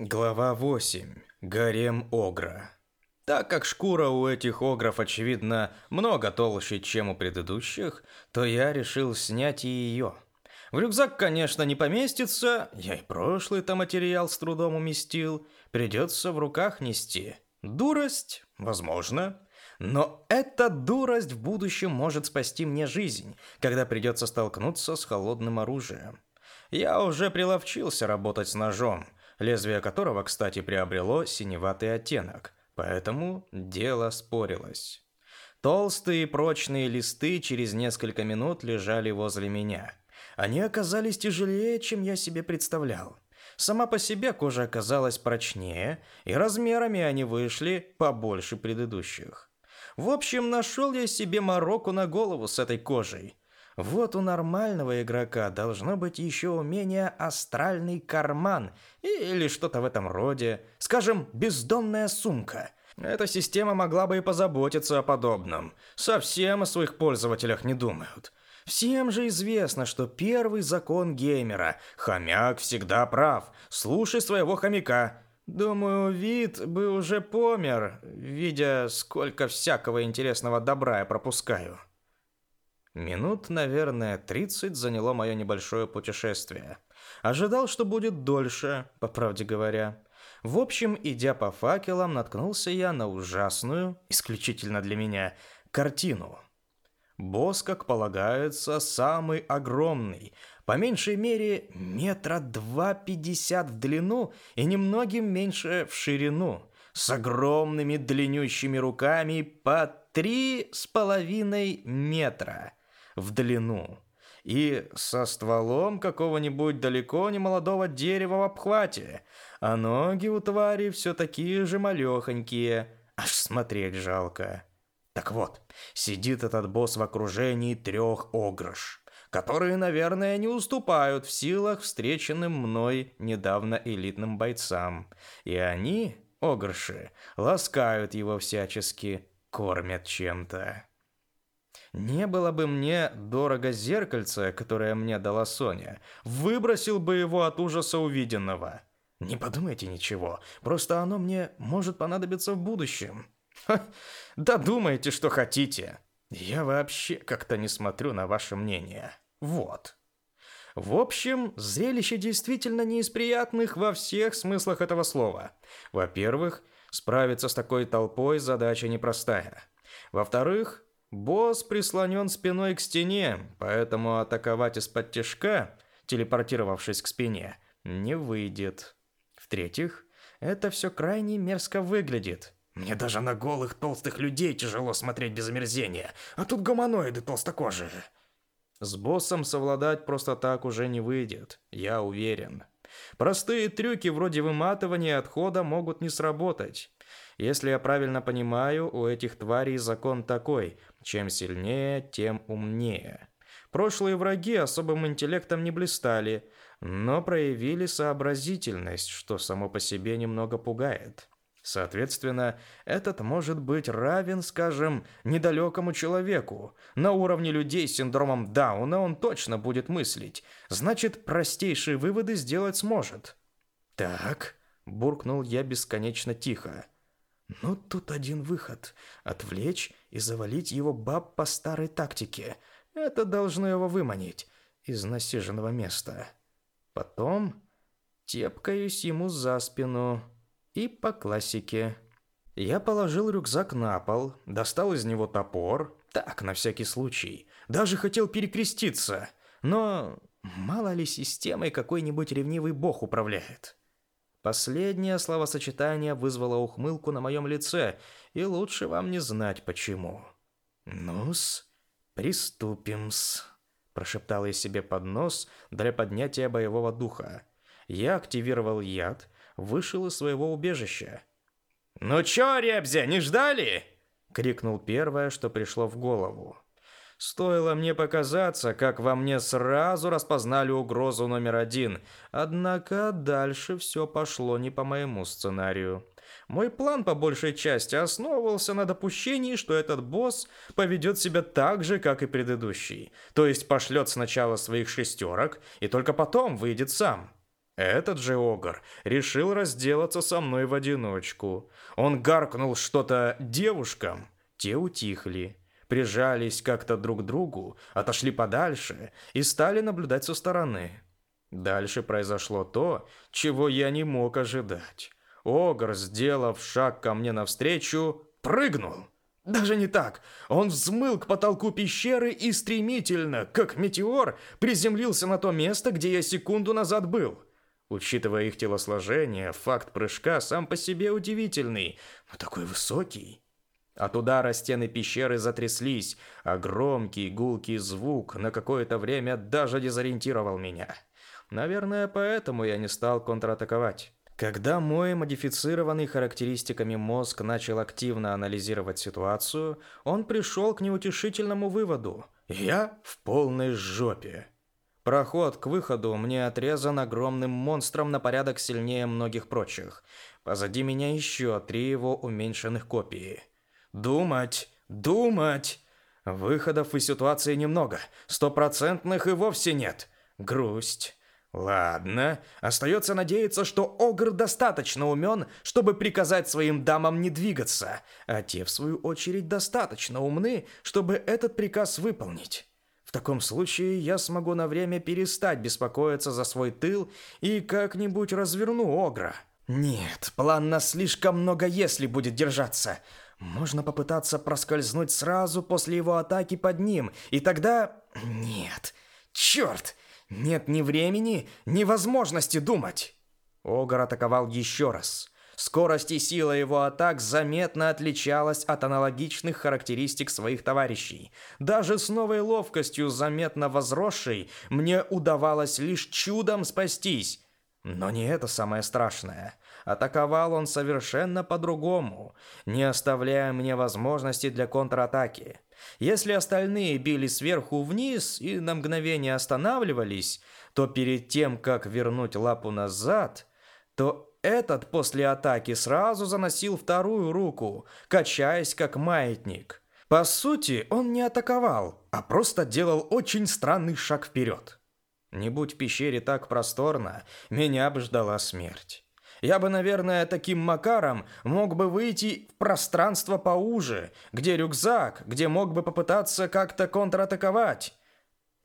Глава 8. Гарем Огра. Так как шкура у этих огров, очевидно, много толще, чем у предыдущих, то я решил снять и ее. В рюкзак, конечно, не поместится, я и прошлый-то материал с трудом уместил, придется в руках нести. Дурость? Возможно. Но эта дурость в будущем может спасти мне жизнь, когда придется столкнуться с холодным оружием. Я уже приловчился работать с ножом – Лезвие которого, кстати, приобрело синеватый оттенок, поэтому дело спорилось. Толстые прочные листы через несколько минут лежали возле меня. Они оказались тяжелее, чем я себе представлял. Сама по себе кожа оказалась прочнее, и размерами они вышли побольше предыдущих. В общем, нашел я себе мороку на голову с этой кожей – вот у нормального игрока должно быть еще умение «Астральный карман» или что-то в этом роде. Скажем, «Бездонная сумка». Эта система могла бы и позаботиться о подобном. Совсем о своих пользователях не думают. Всем же известно, что первый закон геймера – хомяк всегда прав, слушай своего хомяка. Думаю, вид бы уже помер, видя, сколько всякого интересного добра я пропускаю. Минут, наверное, 30 заняло мое небольшое путешествие. Ожидал, что будет дольше, по правде говоря. В общем, идя по факелам, наткнулся я на ужасную, исключительно для меня, картину. Босс, как полагается, самый огромный, по меньшей мере метра два пятьдесят в длину и немногим меньше в ширину, с огромными длиннющими руками по три с половиной метра – в длину и со стволом какого-нибудь далеко не молодого дерева в обхвате, а ноги у твари все такие же малехонькие, аж смотреть жалко. Так вот, сидит этот босс в окружении трех огрыш, которые, наверное, не уступают в силах встреченным мной недавно элитным бойцам. И они, огрыши, ласкают его всячески, кормят чем-то. Не было бы мне дорого зеркальце, которое мне дала Соня. Выбросил бы его от ужаса увиденного. Не подумайте ничего, просто оно мне может понадобиться в будущем. Ха, да думайте, что хотите. Я вообще как-то не смотрю на ваше мнение. Вот. В общем, зрелище действительно не из приятных во всех смыслах этого слова. Во-первых, справиться с такой толпой задача непростая. Во-вторых, Босс прислонен спиной к стене, поэтому атаковать из-под тяжка, телепортировавшись к спине, не выйдет. В-третьих, это все крайне мерзко выглядит. Мне даже на голых толстых людей тяжело смотреть без омерзения, а тут гомоноиды толстокожие. С боссом совладать просто так уже не выйдет, я уверен. Простые трюки вроде выматывания отхода могут не сработать. Если я правильно понимаю, у этих тварей закон такой – чем сильнее, тем умнее. Прошлые враги особым интеллектом не блистали, но проявили сообразительность, что само по себе немного пугает. Соответственно, этот может быть равен, скажем, недалекому человеку. На уровне людей с синдромом Дауна он точно будет мыслить. Значит, простейшие выводы сделать сможет. «Так», — буркнул я бесконечно тихо. Но тут один выход – отвлечь и завалить его баб по старой тактике. Это должно его выманить из насиженного места. Потом тепкаюсь ему за спину. И по классике. Я положил рюкзак на пол, достал из него топор. Так, на всякий случай. Даже хотел перекреститься. Но мало ли системой какой-нибудь ревнивый бог управляет. Последнее словосочетание вызвало ухмылку на моем лице, и лучше вам не знать почему. «Ну-с, приступим-с», – прошептал я себе под нос для поднятия боевого духа. Я активировал яд, вышел из своего убежища. «Ну чё, ребзя, не ждали?» – крикнул первое, что пришло в голову. Стоило мне показаться, как во мне сразу распознали угрозу номер один. Однако дальше все пошло не по моему сценарию. Мой план по большей части основывался на допущении, что этот босс поведет себя так же, как и предыдущий. То есть пошлет сначала своих шестерок и только потом выйдет сам. Этот же Огр решил разделаться со мной в одиночку. Он гаркнул что-то девушкам, те утихли прижались как-то друг к другу, отошли подальше и стали наблюдать со стороны. Дальше произошло то, чего я не мог ожидать. Огр, сделав шаг ко мне навстречу, прыгнул. Даже не так. Он взмыл к потолку пещеры и стремительно, как метеор, приземлился на то место, где я секунду назад был. Учитывая их телосложение, факт прыжка сам по себе удивительный, но такой высокий. А От удара стены пещеры затряслись, а громкий гулкий звук на какое-то время даже дезориентировал меня. Наверное, поэтому я не стал контратаковать. Когда мой модифицированный характеристиками мозг начал активно анализировать ситуацию, он пришел к неутешительному выводу. Я в полной жопе. Проход к выходу мне отрезан огромным монстром на порядок сильнее многих прочих. Позади меня еще три его уменьшенных копии. Думать, думать. Выходов из ситуации немного, стопроцентных и вовсе нет. Грусть. Ладно, остается надеяться, что Огр достаточно умен, чтобы приказать своим дамам не двигаться, а те, в свою очередь, достаточно умны, чтобы этот приказ выполнить. В таком случае я смогу на время перестать беспокоиться за свой тыл и как-нибудь разверну Огра. Нет, план на слишком много «если» будет держаться. Можно попытаться проскользнуть сразу после его атаки под ним, и тогда... Нет, черт! Нет ни времени, ни возможности думать!» Огар атаковал еще раз. Скорость и сила его атак заметно отличалась от аналогичных характеристик своих товарищей. Даже с новой ловкостью, заметно возросшей, мне удавалось лишь чудом спастись. Но не это самое страшное атаковал он совершенно по-другому, не оставляя мне возможности для контратаки. Если остальные били сверху вниз и на мгновение останавливались, то перед тем, как вернуть лапу назад, то этот после атаки сразу заносил вторую руку, качаясь как маятник. По сути, он не атаковал, а просто делал очень странный шаг вперед. Не будь в пещере так просторно, меня бы ждала смерть. Я бы, наверное, таким макаром мог бы выйти в пространство поуже, где рюкзак, где мог бы попытаться как-то контратаковать.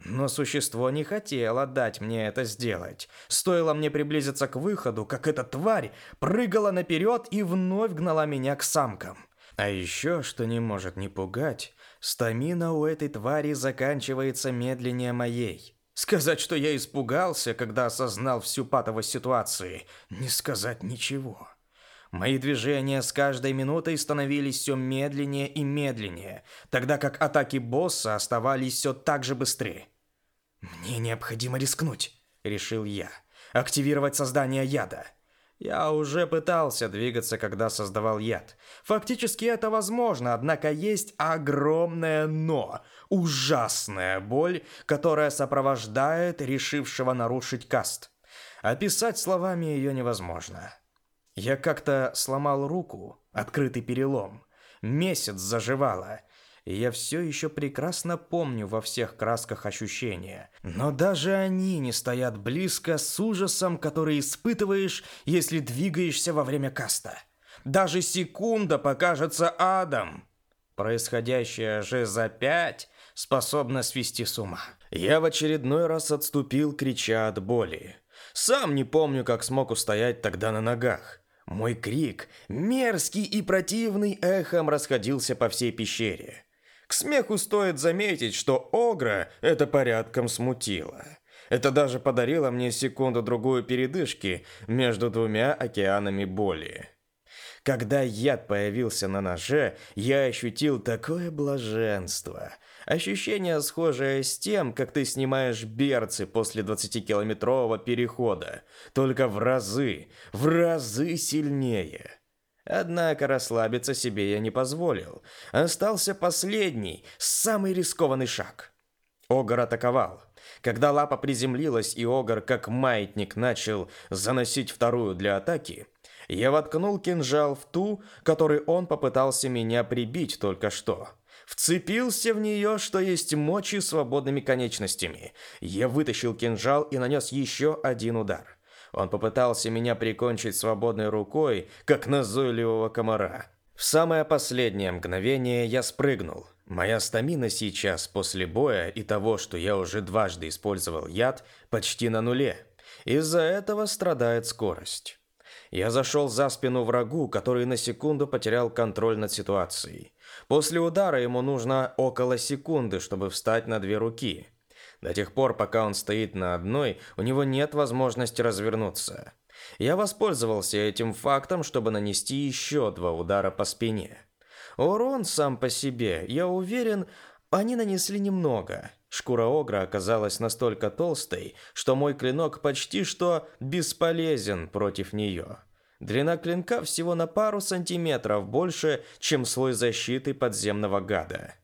Но существо не хотело дать мне это сделать. Стоило мне приблизиться к выходу, как эта тварь прыгала наперед и вновь гнала меня к самкам. А еще, что не может не пугать, стамина у этой твари заканчивается медленнее моей. Сказать, что я испугался, когда осознал всю патовость ситуации, не сказать ничего. Мои движения с каждой минутой становились все медленнее и медленнее, тогда как атаки босса оставались все так же быстрее. «Мне необходимо рискнуть», — решил я. «Активировать создание яда». Я уже пытался двигаться, когда создавал яд. Фактически это возможно, однако есть огромное «но». Ужасная боль, которая сопровождает решившего нарушить каст. Описать словами ее невозможно. Я как-то сломал руку, открытый перелом. Месяц заживала – я все еще прекрасно помню во всех красках ощущения. Но даже они не стоят близко с ужасом, который испытываешь, если двигаешься во время каста. Даже секунда покажется адом. Происходящее же за пять способно свести с ума. Я в очередной раз отступил, крича от боли. Сам не помню, как смог устоять тогда на ногах. Мой крик, мерзкий и противный, эхом расходился по всей пещере. К смеху стоит заметить, что Огра это порядком смутило. Это даже подарило мне секунду-другую передышки между двумя океанами боли. Когда яд появился на ноже, я ощутил такое блаженство. Ощущение, схожее с тем, как ты снимаешь берцы после 20-километрового перехода. Только в разы, в разы сильнее. Однако расслабиться себе я не позволил. Остался последний, самый рискованный шаг. Огар атаковал. Когда лапа приземлилась и Огар, как маятник, начал заносить вторую для атаки, я воткнул кинжал в ту, которой он попытался меня прибить только что. Вцепился в нее, что есть мочи, свободными конечностями. Я вытащил кинжал и нанес еще один удар. Он попытался меня прикончить свободной рукой, как назойливого комара. В самое последнее мгновение я спрыгнул. Моя стамина сейчас, после боя и того, что я уже дважды использовал яд, почти на нуле. Из-за этого страдает скорость. Я зашел за спину врагу, который на секунду потерял контроль над ситуацией. После удара ему нужно около секунды, чтобы встать на две руки – до тех пор, пока он стоит на одной, у него нет возможности развернуться. Я воспользовался этим фактом, чтобы нанести еще два удара по спине. Урон сам по себе, я уверен, они нанесли немного. Шкура огра оказалась настолько толстой, что мой клинок почти что бесполезен против нее. Длина клинка всего на пару сантиметров больше, чем слой защиты подземного гада.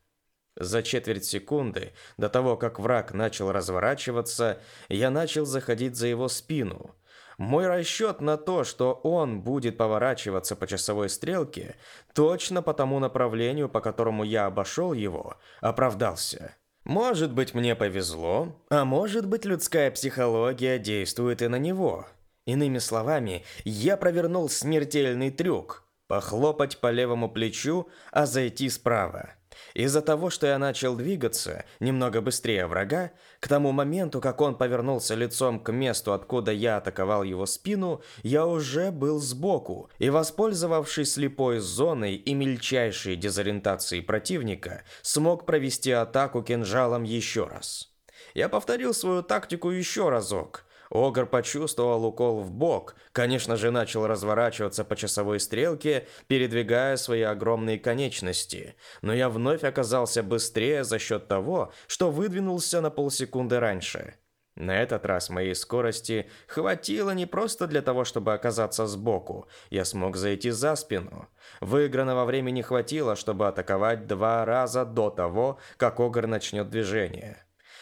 За четверть секунды до того, как враг начал разворачиваться, я начал заходить за его спину. Мой расчет на то, что он будет поворачиваться по часовой стрелке, точно по тому направлению, по которому я обошел его, оправдался. Может быть, мне повезло, а может быть, людская психология действует и на него. Иными словами, я провернул смертельный трюк – похлопать по левому плечу, а зайти справа. Из-за того, что я начал двигаться немного быстрее врага, к тому моменту, как он повернулся лицом к месту, откуда я атаковал его спину, я уже был сбоку, и, воспользовавшись слепой зоной и мельчайшей дезориентацией противника, смог провести атаку кинжалом еще раз. Я повторил свою тактику еще разок – Огр почувствовал укол в бок, конечно же, начал разворачиваться по часовой стрелке, передвигая свои огромные конечности. Но я вновь оказался быстрее за счет того, что выдвинулся на полсекунды раньше. На этот раз моей скорости хватило не просто для того, чтобы оказаться сбоку. Я смог зайти за спину. Выигранного времени хватило, чтобы атаковать два раза до того, как Огр начнет движение.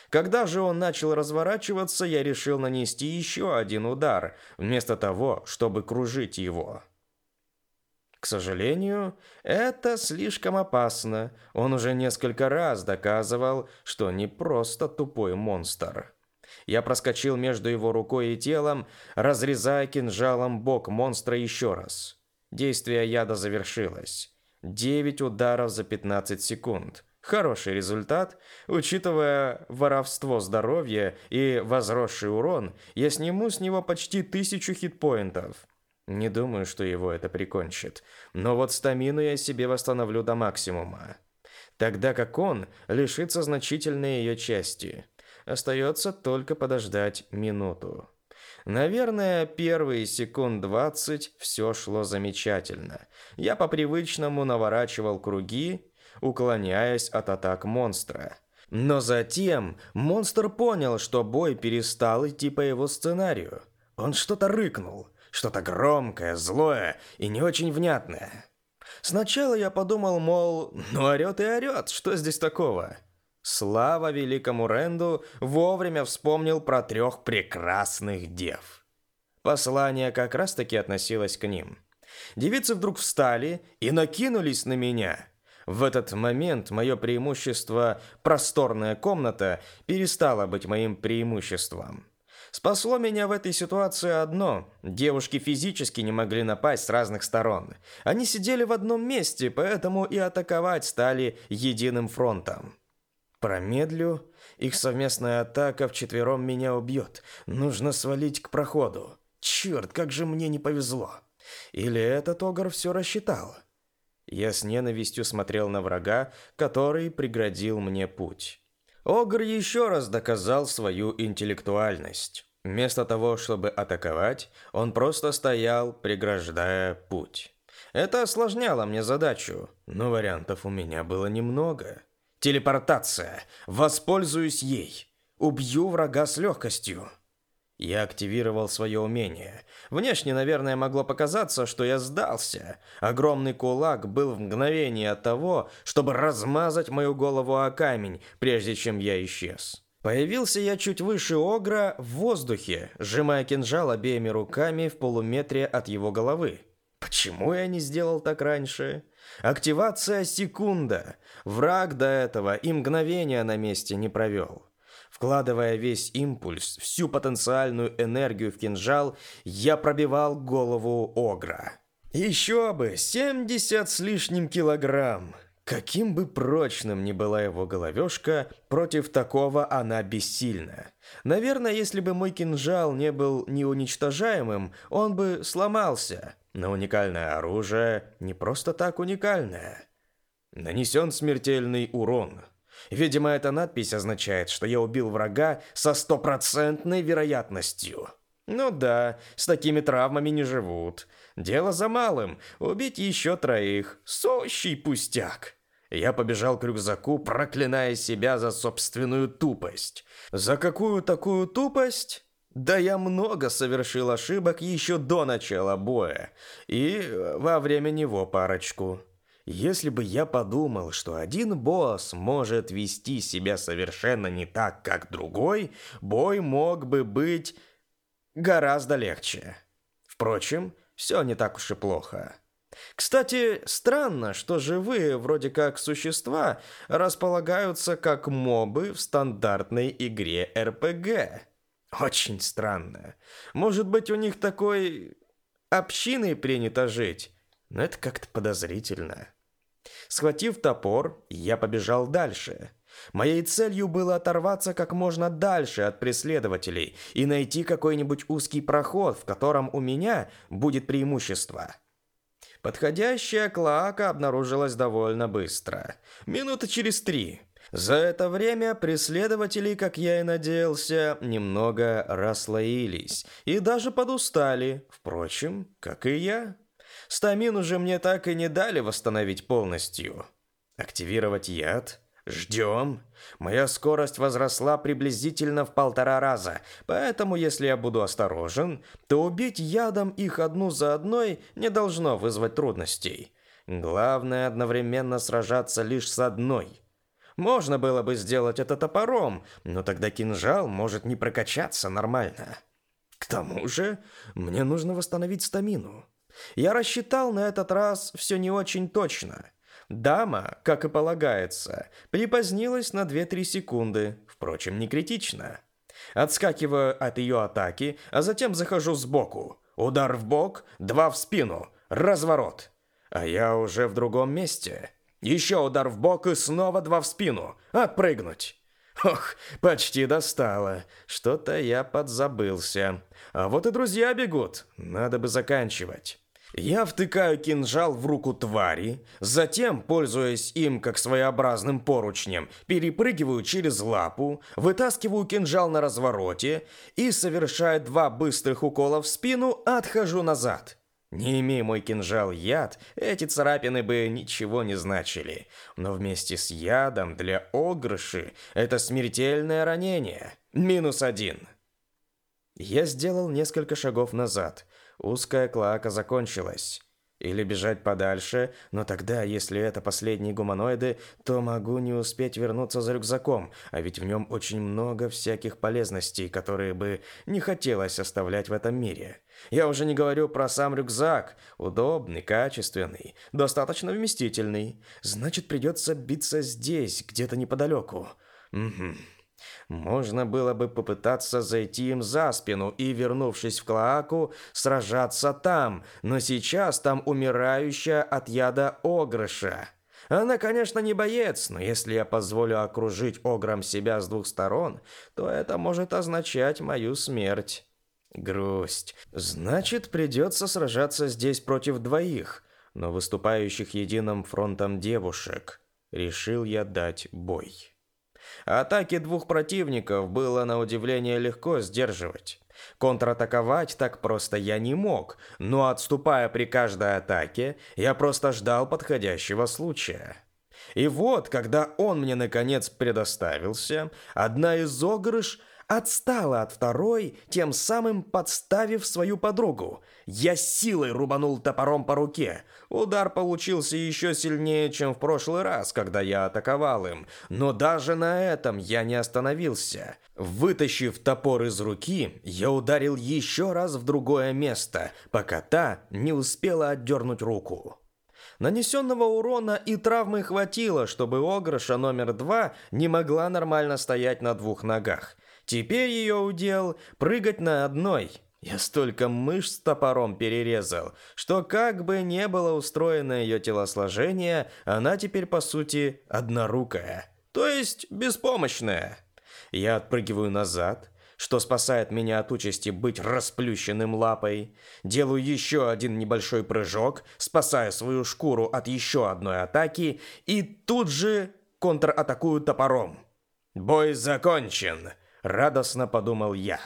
Когда же он начал разворачиваться, я решил нанести еще один удар, вместо того, чтобы кружить его. К сожалению, это слишком опасно. Он уже несколько раз доказывал, что не просто тупой монстр. Я проскочил между его рукой и телом, разрезая кинжалом бок монстра еще раз. Действие яда завершилось. 9 ударов за 15 секунд. Хороший результат, учитывая воровство здоровья и возросший урон, я сниму с него почти тысячу хитпоинтов. Не думаю, что его это прикончит, но вот стамину я себе восстановлю до максимума. Тогда как он лишится значительной ее части. Остается только подождать минуту. Наверное, первые секунд 20 все шло замечательно. Я по-привычному наворачивал круги, уклоняясь от атак монстра. Но затем монстр понял, что бой перестал идти по его сценарию. Он что-то рыкнул, что-то громкое, злое и не очень внятное. Сначала я подумал, мол, ну орёт и орёт, что здесь такого? Слава великому Ренду вовремя вспомнил про трех прекрасных дев. Послание как раз-таки относилось к ним. Девицы вдруг встали и накинулись на меня – в этот момент мое преимущество «просторная комната» перестало быть моим преимуществом. Спасло меня в этой ситуации одно. Девушки физически не могли напасть с разных сторон. Они сидели в одном месте, поэтому и атаковать стали единым фронтом. Промедлю, их совместная атака вчетвером меня убьет. Нужно свалить к проходу. Черт, как же мне не повезло. Или этот огар все рассчитал? — я с ненавистью смотрел на врага, который преградил мне путь. Огр еще раз доказал свою интеллектуальность. Вместо того, чтобы атаковать, он просто стоял, преграждая путь. Это осложняло мне задачу, но вариантов у меня было немного. Телепортация. Воспользуюсь ей. Убью врага с легкостью. Я активировал свое умение. Внешне, наверное, могло показаться, что я сдался. Огромный кулак был в мгновение от того, чтобы размазать мою голову о камень, прежде чем я исчез. Появился я чуть выше Огра в воздухе, сжимая кинжал обеими руками в полуметре от его головы. Почему я не сделал так раньше? Активация секунда. Враг до этого и мгновения на месте не провел. Вкладывая весь импульс, всю потенциальную энергию в кинжал, я пробивал голову Огра. Еще бы, 70 с лишним килограмм. Каким бы прочным ни была его головешка, против такого она бессильна. Наверное, если бы мой кинжал не был неуничтожаемым, он бы сломался. Но уникальное оружие не просто так уникальное. Нанесен смертельный урон – Видимо, эта надпись означает, что я убил врага со стопроцентной вероятностью. Ну да, с такими травмами не живут. Дело за малым – убить еще троих. Сущий пустяк. Я побежал к рюкзаку, проклиная себя за собственную тупость. За какую такую тупость? Да я много совершил ошибок еще до начала боя. И э, во время него парочку. Если бы я подумал, что один босс может вести себя совершенно не так, как другой, бой мог бы быть гораздо легче. Впрочем, все не так уж и плохо. Кстати, странно, что живые, вроде как существа, располагаются как мобы в стандартной игре РПГ. Очень странно. Может быть, у них такой общиной принято жить, но это как-то подозрительно. Схватив топор, я побежал дальше. Моей целью было оторваться как можно дальше от преследователей и найти какой-нибудь узкий проход, в котором у меня будет преимущество. Подходящая клоака обнаружилась довольно быстро. Минуты через три. За это время преследователи, как я и надеялся, немного расслоились и даже подустали, впрочем, как и я. Стамин уже мне так и не дали восстановить полностью. Активировать яд? Ждем. Моя скорость возросла приблизительно в полтора раза, поэтому если я буду осторожен, то убить ядом их одну за одной не должно вызвать трудностей. Главное одновременно сражаться лишь с одной. Можно было бы сделать это топором, но тогда кинжал может не прокачаться нормально. К тому же, мне нужно восстановить стамину. Я рассчитал на этот раз все не очень точно. Дама, как и полагается, припозднилась на 2-3 секунды, впрочем, не критично. Отскакиваю от ее атаки, а затем захожу сбоку. Удар в бок, два в спину, разворот. А я уже в другом месте. Еще удар в бок и снова два в спину. Отпрыгнуть. Ох, почти достало. Что-то я подзабылся. А вот и друзья бегут. Надо бы заканчивать. Я втыкаю кинжал в руку твари, затем, пользуясь им как своеобразным поручнем, перепрыгиваю через лапу, вытаскиваю кинжал на развороте и, совершая два быстрых укола в спину, отхожу назад. Не имея мой кинжал яд, эти царапины бы ничего не значили. Но вместе с ядом для огрыши это смертельное ранение. Минус один. Я сделал несколько шагов назад – Узкая клака закончилась. Или бежать подальше, но тогда, если это последние гуманоиды, то могу не успеть вернуться за рюкзаком, а ведь в нем очень много всяких полезностей, которые бы не хотелось оставлять в этом мире. Я уже не говорю про сам рюкзак. Удобный, качественный, достаточно вместительный. Значит, придется биться здесь, где-то неподалеку. Угу. Можно было бы попытаться зайти им за спину и, вернувшись в Клоаку, сражаться там, но сейчас там умирающая от яда огрыша. Она, конечно, не боец, но если я позволю окружить огром себя с двух сторон, то это может означать мою смерть. Грусть. Значит, придется сражаться здесь против двоих, но выступающих единым фронтом девушек. Решил я дать бой. Атаки двух противников было на удивление легко сдерживать. Контратаковать так просто я не мог, но отступая при каждой атаке, я просто ждал подходящего случая. И вот, когда он мне наконец предоставился, одна из огрыш отстала от второй, тем самым подставив свою подругу. Я силой рубанул топором по руке. Удар получился еще сильнее, чем в прошлый раз, когда я атаковал им. Но даже на этом я не остановился. Вытащив топор из руки, я ударил еще раз в другое место, пока та не успела отдернуть руку. Нанесенного урона и травмы хватило, чтобы Огрыша номер два не могла нормально стоять на двух ногах. Теперь ее удел прыгать на одной. Я столько мышц топором перерезал, что как бы не было устроено ее телосложение, она теперь, по сути, однорукая, то есть беспомощная. Я отпрыгиваю назад, что спасает меня от участи быть расплющенным лапой. Делаю еще один небольшой прыжок, спасая свою шкуру от еще одной атаки и тут же контратакую топором. Бой закончен радостно подумал я.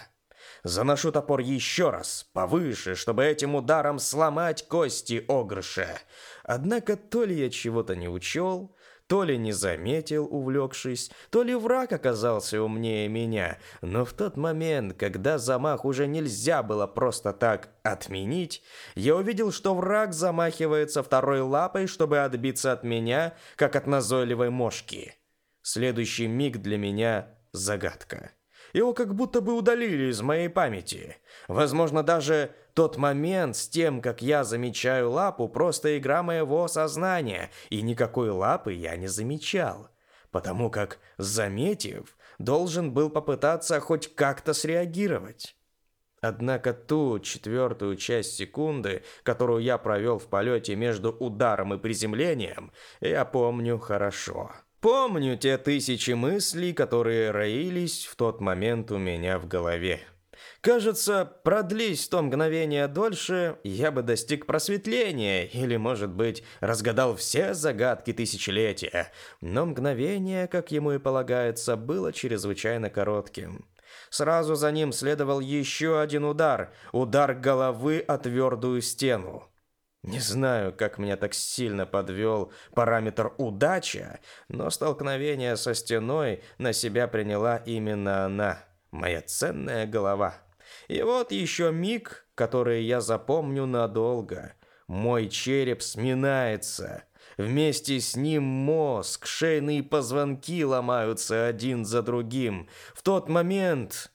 Заношу топор еще раз, повыше, чтобы этим ударом сломать кости огрыша. Однако то ли я чего-то не учел, то ли не заметил, увлекшись, то ли враг оказался умнее меня, но в тот момент, когда замах уже нельзя было просто так отменить, я увидел, что враг замахивается второй лапой, чтобы отбиться от меня, как от назойливой мошки. Следующий миг для меня – загадка. Его как будто бы удалили из моей памяти. Возможно, даже тот момент с тем, как я замечаю лапу, просто игра моего сознания, и никакой лапы я не замечал. Потому как, заметив, должен был попытаться хоть как-то среагировать. Однако ту четвертую часть секунды, которую я провел в полете между ударом и приземлением, я помню хорошо. Помню те тысячи мыслей, которые роились в тот момент у меня в голове. Кажется, продлись то мгновение дольше, я бы достиг просветления или, может быть, разгадал все загадки тысячелетия. Но мгновение, как ему и полагается, было чрезвычайно коротким. Сразу за ним следовал еще один удар, удар головы о твердую стену. Не знаю, как меня так сильно подвел параметр удача, но столкновение со стеной на себя приняла именно она, моя ценная голова. И вот еще миг, который я запомню надолго. Мой череп сминается. Вместе с ним мозг, шейные позвонки ломаются один за другим. В тот момент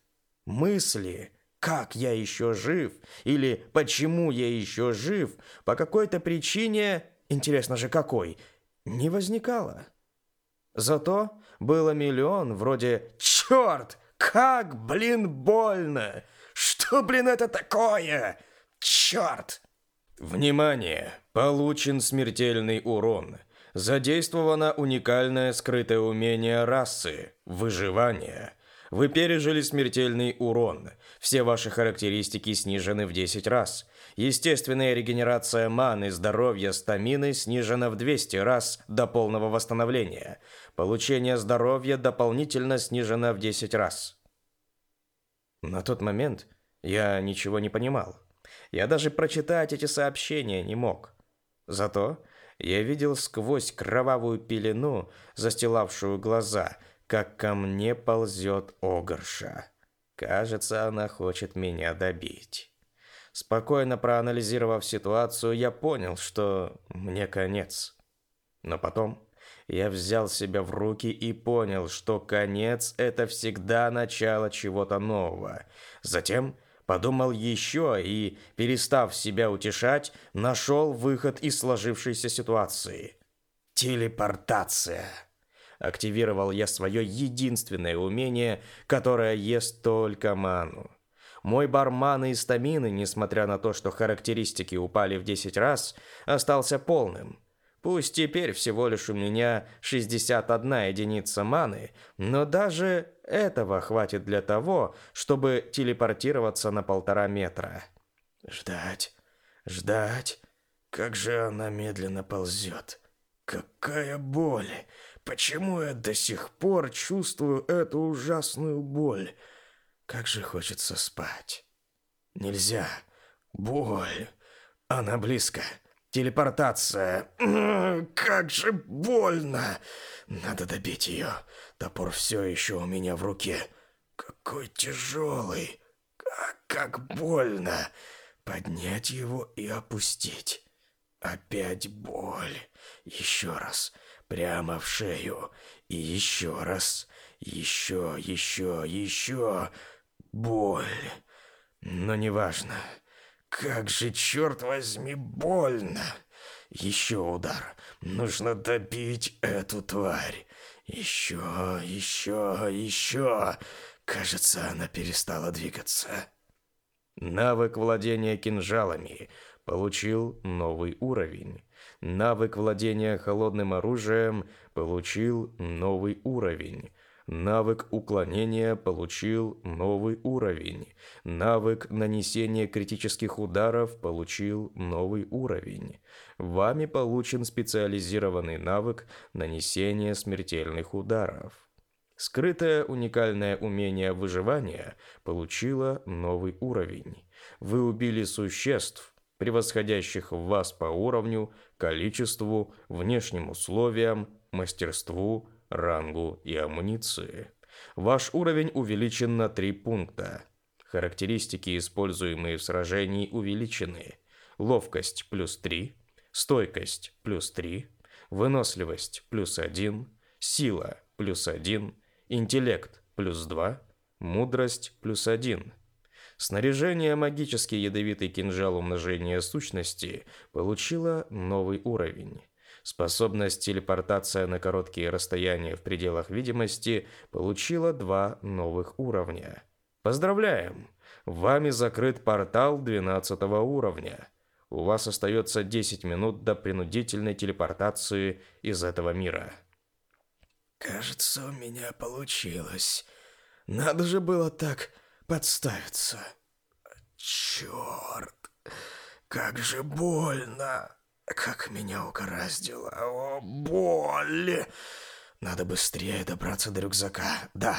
мысли как я еще жив? Или почему я еще жив? По какой-то причине, интересно же какой, не возникало. Зато было миллион вроде «Черт! Как, блин, больно! Что, блин, это такое? Черт!» Внимание! Получен смертельный урон. Задействовано уникальное скрытое умение расы – выживание. Вы пережили смертельный урон. Все ваши характеристики снижены в 10 раз. Естественная регенерация маны, здоровья, стамины снижена в 200 раз до полного восстановления. Получение здоровья дополнительно снижено в 10 раз. На тот момент я ничего не понимал. Я даже прочитать эти сообщения не мог. Зато я видел сквозь кровавую пелену, застилавшую глаза – как ко мне ползет Огрша. Кажется, она хочет меня добить. Спокойно проанализировав ситуацию, я понял, что мне конец. Но потом я взял себя в руки и понял, что конец – это всегда начало чего-то нового. Затем подумал еще и, перестав себя утешать, нашел выход из сложившейся ситуации. Телепортация активировал я свое единственное умение, которое ест только ману. Мой барман и Тамины, несмотря на то, что характеристики упали в 10 раз, остался полным. Пусть теперь всего лишь у меня 61 единица маны, но даже этого хватит для того, чтобы телепортироваться на полтора метра. Ждать, ждать. Как же она медленно ползет. Какая боль! Почему я до сих пор чувствую эту ужасную боль? Как же хочется спать. Нельзя. Боль. Она близко. Телепортация. Как же больно. Надо добить ее. Топор все еще у меня в руке. Какой тяжелый. Как, как больно. Поднять его и опустить. Опять боль. Еще раз. Еще раз прямо в шею. И еще раз, еще, еще, еще. Боль. Но неважно. Как же, черт возьми, больно. Еще удар. Нужно добить эту тварь. Еще, еще, еще. Кажется, она перестала двигаться. Навык владения кинжалами получил новый уровень. Навык владения холодным оружием получил новый уровень. Навык уклонения получил новый уровень. Навык нанесения критических ударов получил новый уровень. Вами получен специализированный навык нанесения смертельных ударов. Скрытое уникальное умение выживания получило новый уровень. Вы убили существ, превосходящих вас по уровню, количеству, внешним условиям, мастерству, рангу и амуниции. Ваш уровень увеличен на 3 пункта. Характеристики, используемые в сражении, увеличены. Ловкость – плюс 3, стойкость – плюс 3, выносливость – плюс 1, сила – плюс 1, интеллект – плюс 2, мудрость – плюс 1 – Снаряжение магически ядовитый кинжал умножения сущности получило новый уровень. Способность телепортация на короткие расстояния в пределах видимости получила два новых уровня. Поздравляем! Вами закрыт портал 12 уровня. У вас остается 10 минут до принудительной телепортации из этого мира. Кажется, у меня получилось. Надо же было так подставиться. Черт, как же больно! Как меня угораздило! О, боль! Надо быстрее добраться до рюкзака. Да,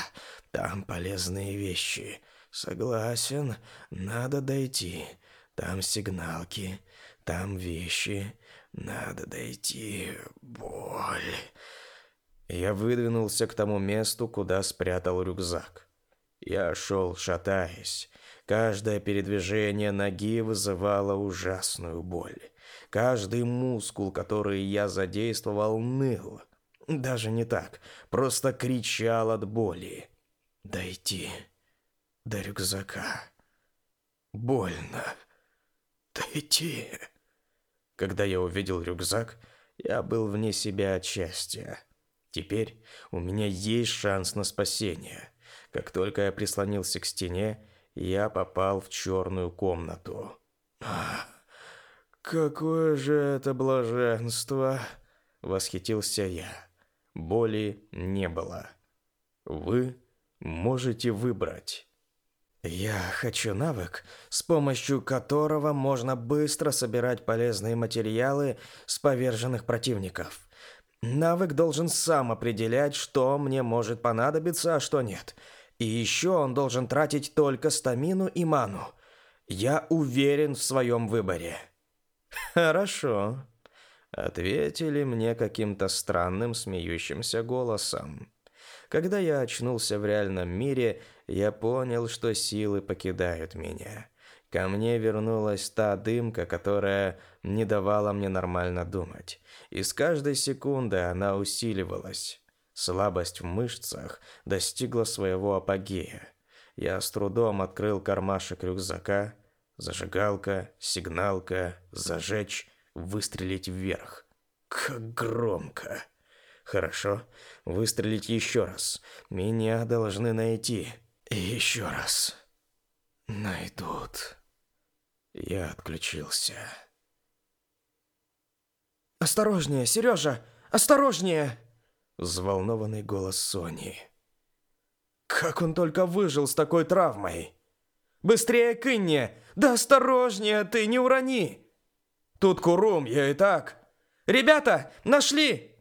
там полезные вещи. Согласен, надо дойти. Там сигналки, там вещи. Надо дойти. Боль. Я выдвинулся к тому месту, куда спрятал рюкзак. Я шел, шатаясь. Каждое передвижение ноги вызывало ужасную боль. Каждый мускул, который я задействовал, ныл. Даже не так, просто кричал от боли. Дойти до рюкзака. Больно. Дойти. Когда я увидел рюкзак, я был вне себя от счастья. Теперь у меня есть шанс на спасение. Как только я прислонился к стене, я попал в черную комнату. «Какое же это блаженство!» – восхитился я. Боли не было. Вы можете выбрать. Я хочу навык, с помощью которого можно быстро собирать полезные материалы с поверженных противников. Навык должен сам определять, что мне может понадобиться, а что нет – и еще он должен тратить только стамину и ману. Я уверен в своем выборе». «Хорошо», — ответили мне каким-то странным смеющимся голосом. Когда я очнулся в реальном мире, я понял, что силы покидают меня. Ко мне вернулась та дымка, которая не давала мне нормально думать. И с каждой секунды она усиливалась. Слабость в мышцах достигла своего апогея. Я с трудом открыл кармашек рюкзака, зажигалка, сигналка, зажечь, выстрелить вверх. Как громко! Хорошо, выстрелить еще раз. Меня должны найти. И еще раз. Найдут. Я отключился. «Осторожнее, Сережа! Осторожнее!» взволнованный голос Сони. «Как он только выжил с такой травмой! Быстрее к мне! Да осторожнее ты, не урони! Тут курум, я и так! Ребята, нашли!»